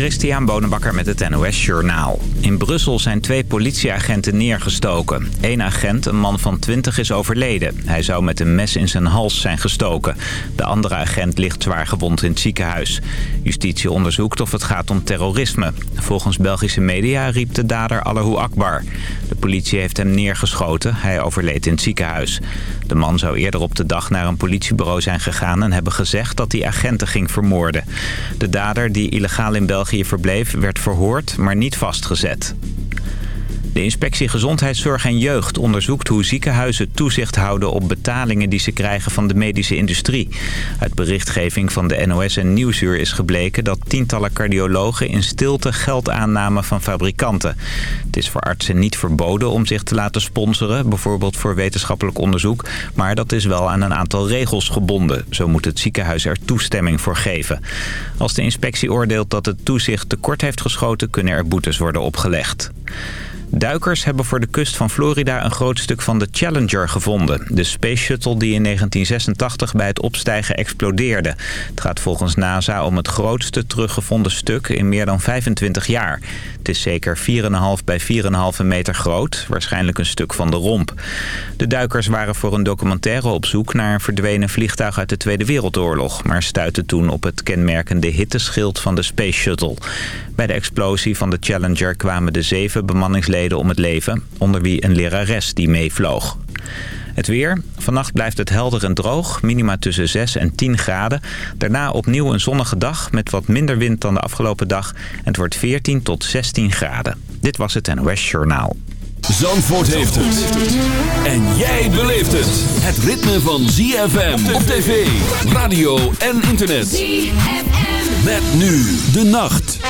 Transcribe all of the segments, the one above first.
Christian Bonenbakker met het NOS Journaal. In Brussel zijn twee politieagenten neergestoken. Eén agent, een man van 20, is overleden. Hij zou met een mes in zijn hals zijn gestoken. De andere agent ligt zwaar gewond in het ziekenhuis. Justitie onderzoekt of het gaat om terrorisme. Volgens Belgische media riep de dader Allahu Akbar. De politie heeft hem neergeschoten. Hij overleed in het ziekenhuis. De man zou eerder op de dag naar een politiebureau zijn gegaan... en hebben gezegd dat hij agenten ging vermoorden. De dader, die illegaal in België verbleef, werd verhoord, maar niet vastgezet. De inspectie Gezondheidszorg en Jeugd onderzoekt hoe ziekenhuizen toezicht houden op betalingen die ze krijgen van de medische industrie. Uit berichtgeving van de NOS en Nieuwsuur is gebleken dat tientallen cardiologen in stilte geld aannamen van fabrikanten. Het is voor artsen niet verboden om zich te laten sponsoren, bijvoorbeeld voor wetenschappelijk onderzoek, maar dat is wel aan een aantal regels gebonden. Zo moet het ziekenhuis er toestemming voor geven. Als de inspectie oordeelt dat het toezicht tekort heeft geschoten, kunnen er boetes worden opgelegd. Duikers hebben voor de kust van Florida een groot stuk van de Challenger gevonden. De Space Shuttle die in 1986 bij het opstijgen explodeerde. Het gaat volgens NASA om het grootste teruggevonden stuk in meer dan 25 jaar. Het is zeker 4,5 bij 4,5 meter groot, waarschijnlijk een stuk van de romp. De duikers waren voor een documentaire op zoek naar een verdwenen vliegtuig uit de Tweede Wereldoorlog... maar stuitten toen op het kenmerkende hitteschild van de Space Shuttle. Bij de explosie van de Challenger kwamen de zeven bemanningsleden om het leven... onder wie een lerares die meevloog. Het weer. Vannacht blijft het helder en droog. Minima tussen 6 en 10 graden. Daarna opnieuw een zonnige dag met wat minder wind dan de afgelopen dag. En het wordt 14 tot 16 graden. Dit was het NOS Journaal. Zandvoort heeft het. En jij beleeft het. Het ritme van ZFM op tv, radio en internet. ZFM. Met nu de nacht.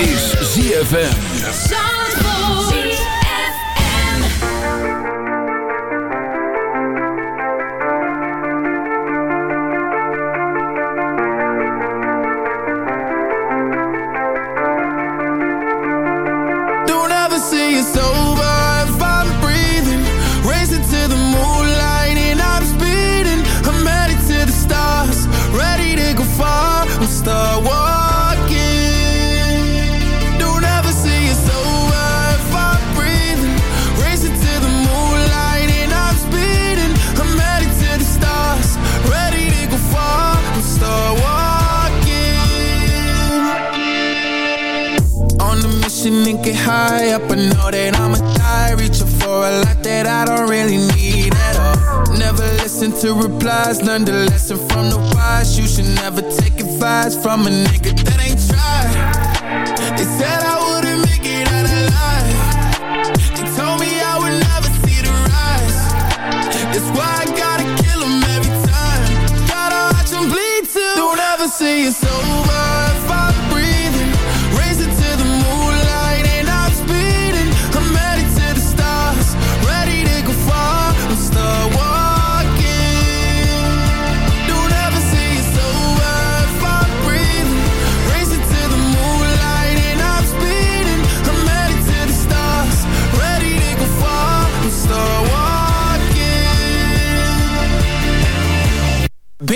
is ZFM. To replies, learn the lesson from the wise. You should never take advice from a nigga that ain't tried. They said I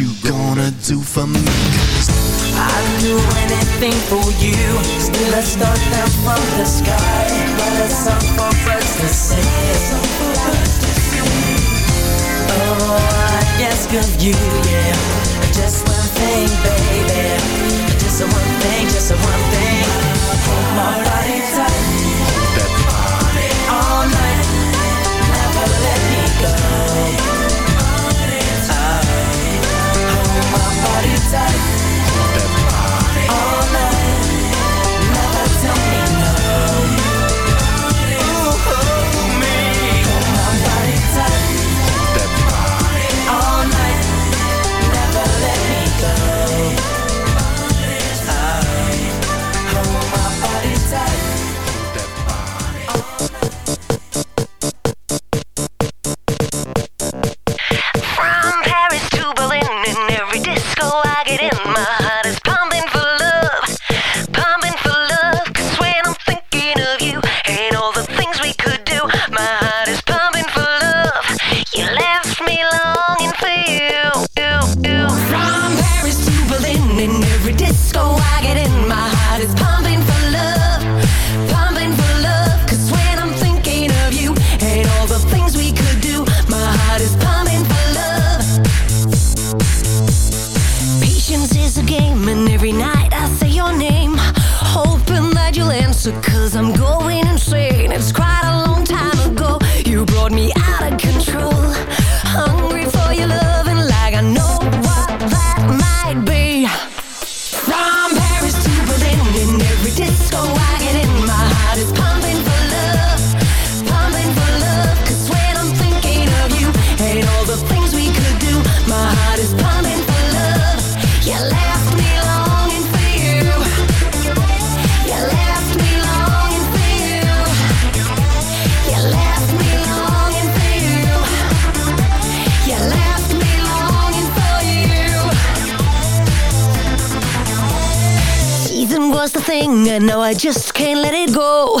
you gonna do for me? I'd do anything for you. Still I start down from the sky. But a song for us to sing Oh, I ask of you, yeah. Just one thing, baby. Just a one thing, just a one thing. My body closer cause I'm going insane. It's quite a long time ago. You brought me No, I just can't let it go.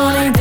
don't need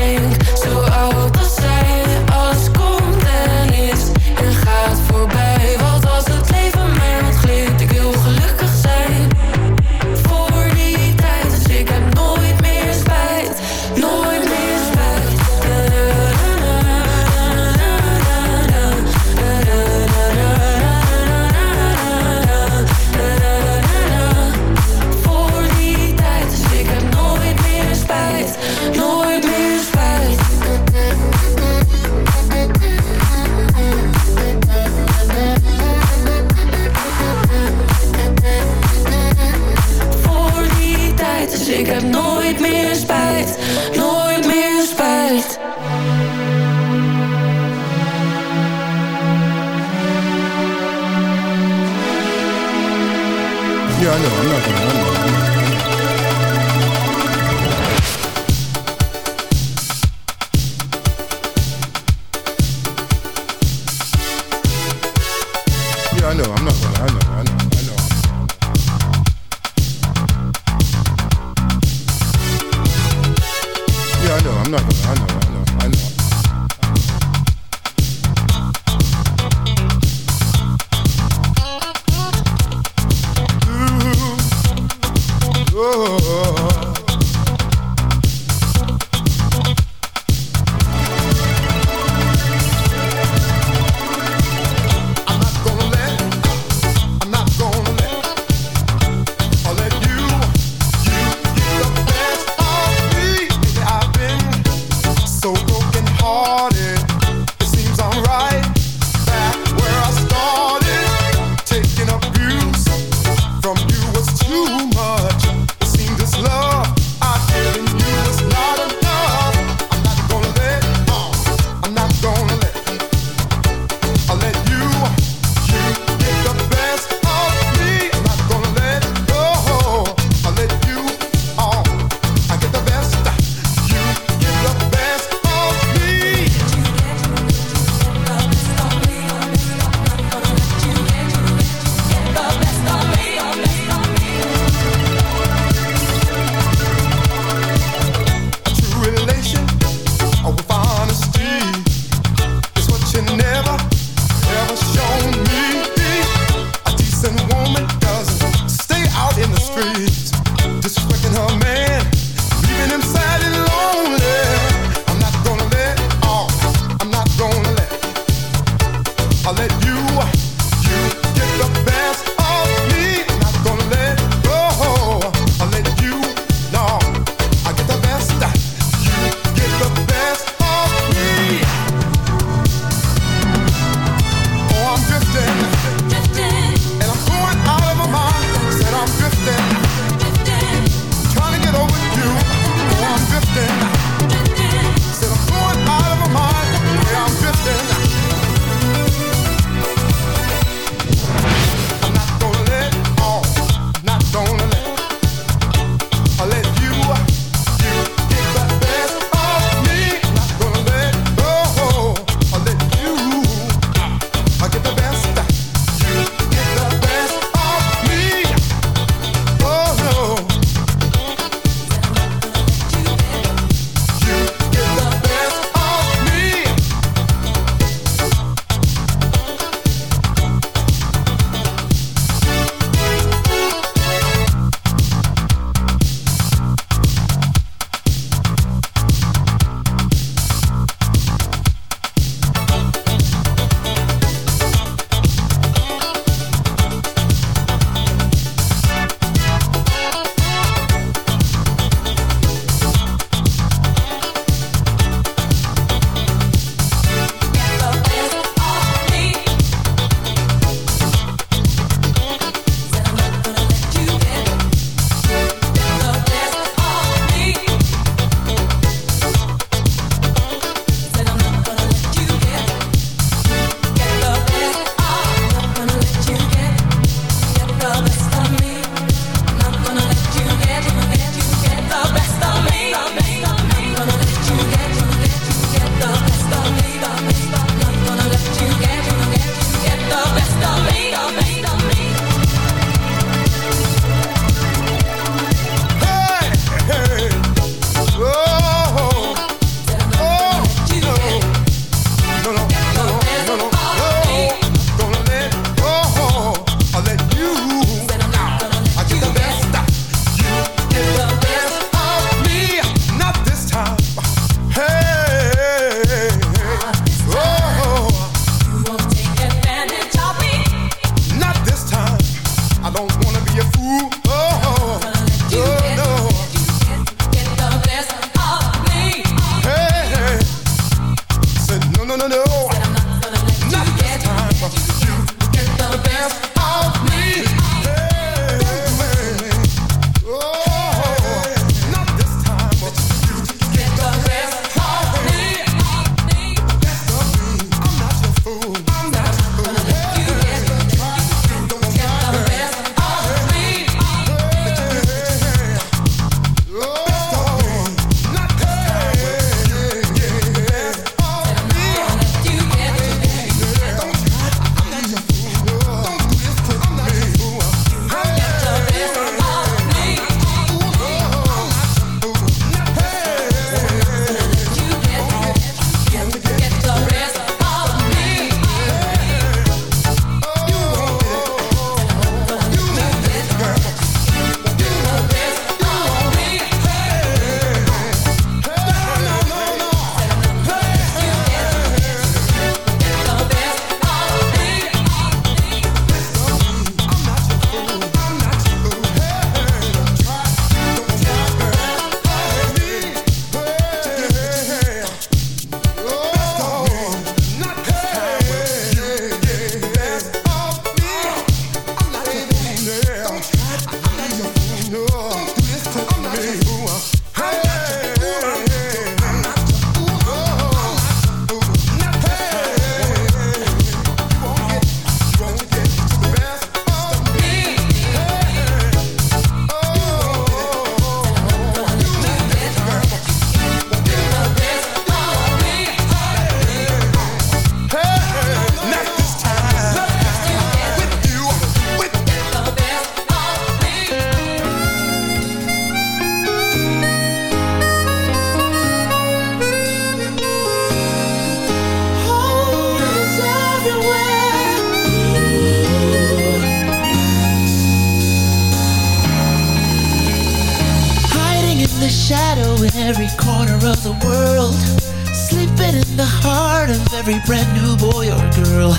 every brand new boy or girl.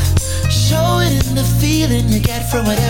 Showing the feeling you get from whatever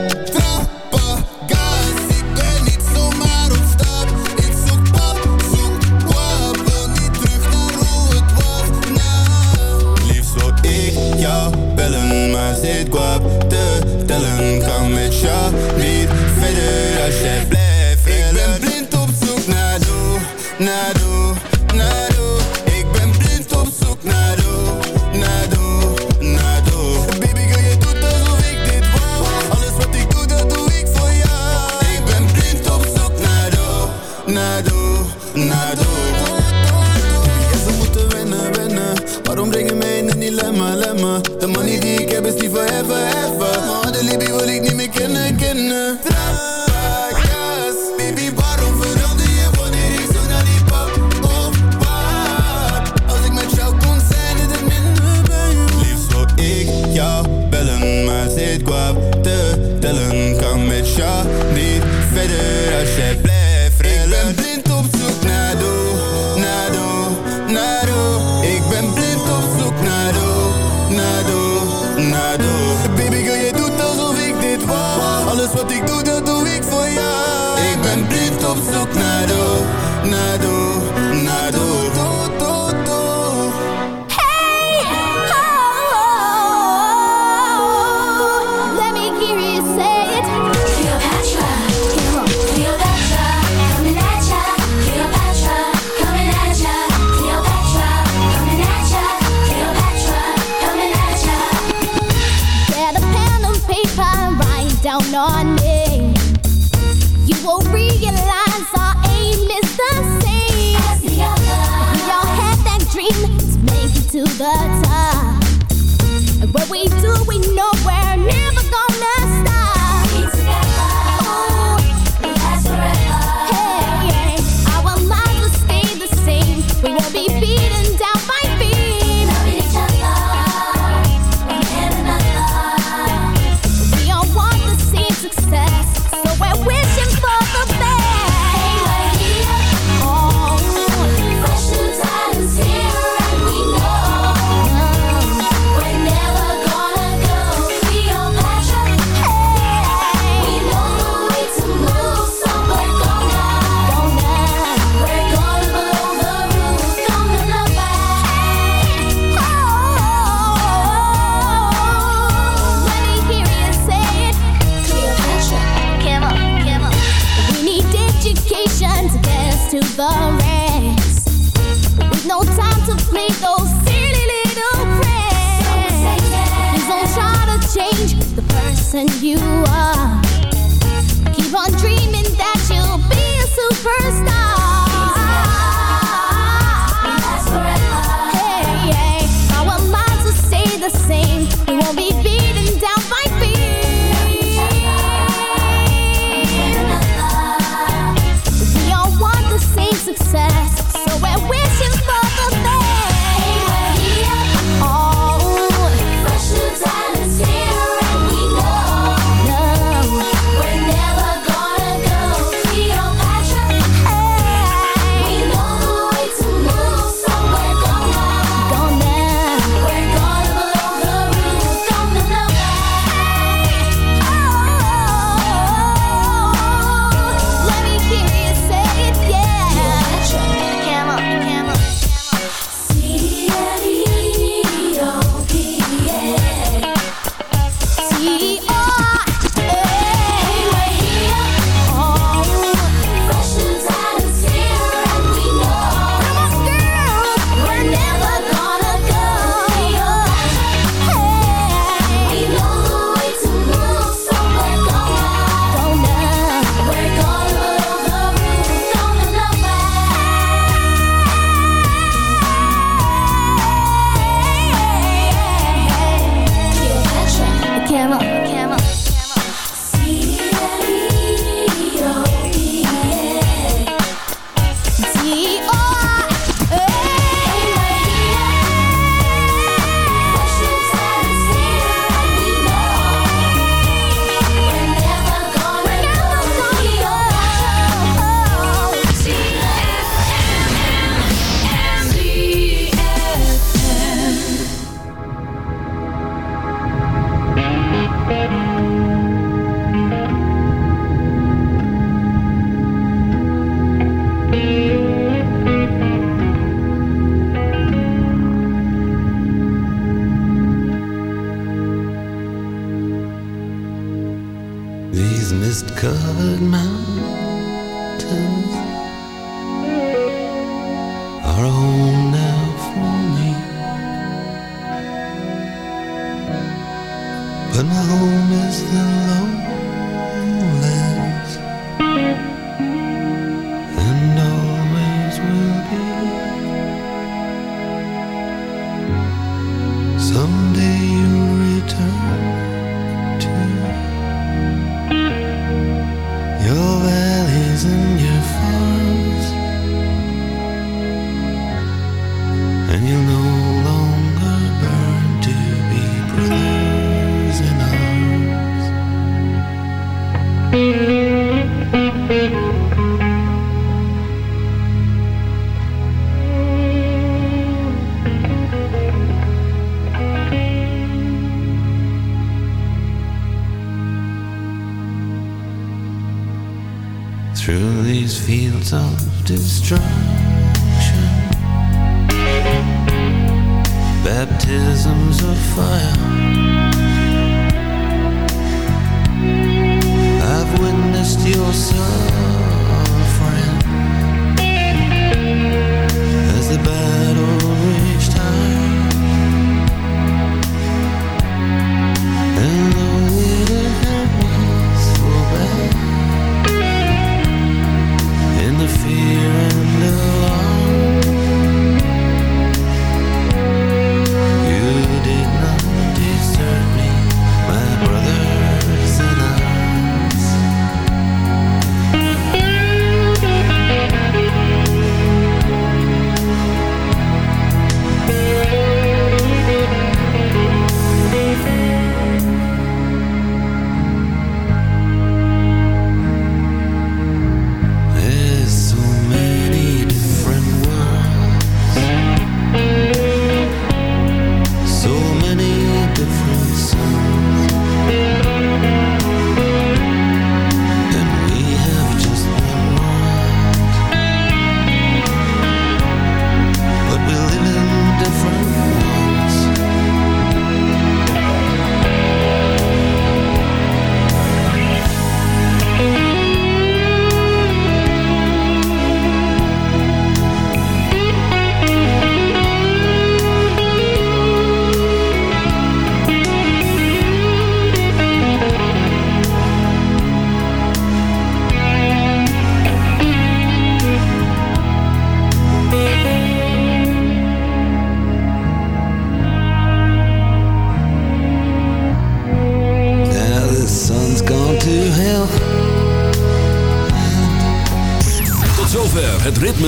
And you are